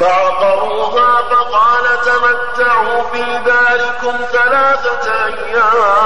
فعقروها فقال تمتعوا في داركم ثلاثة أيام.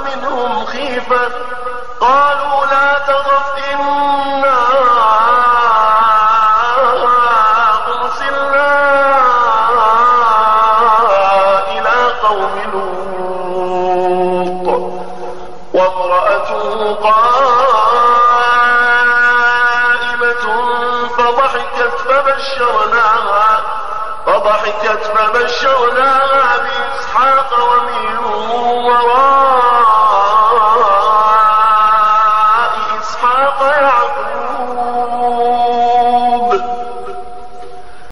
منهم خيفة. قالوا لا تخف إنا أرسلنا إلى قوم لوط. وامرأته قائمة فضحكت فبشرناها فضحكت فبشرناها بإسحاق